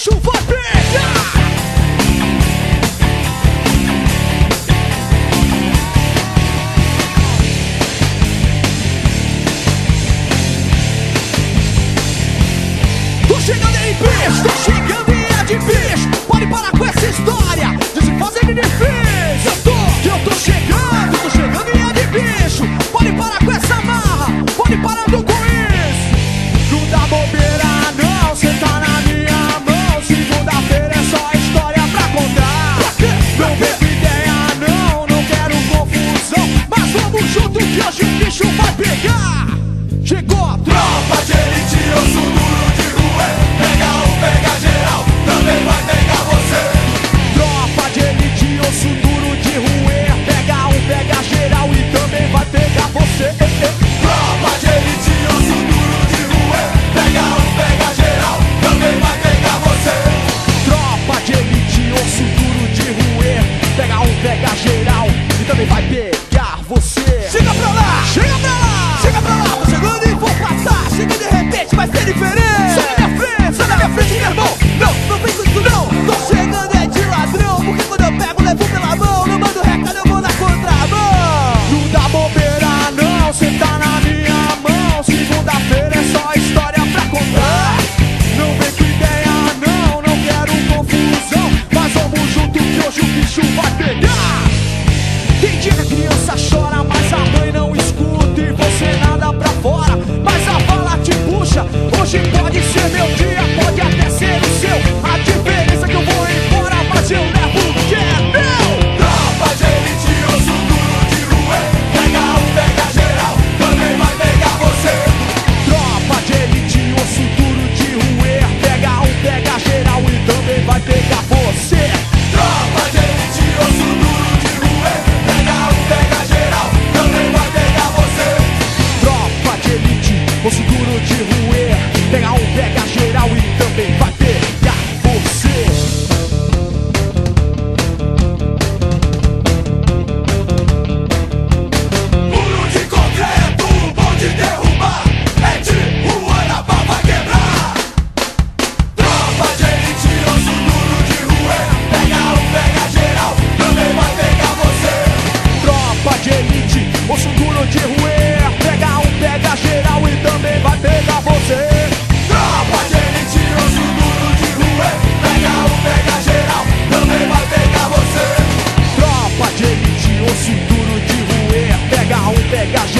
chuva preta! Chegando em pista, de ruer. Pega a um pega llegas